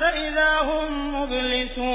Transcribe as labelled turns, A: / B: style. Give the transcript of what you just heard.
A: فإذا هم مبلسون.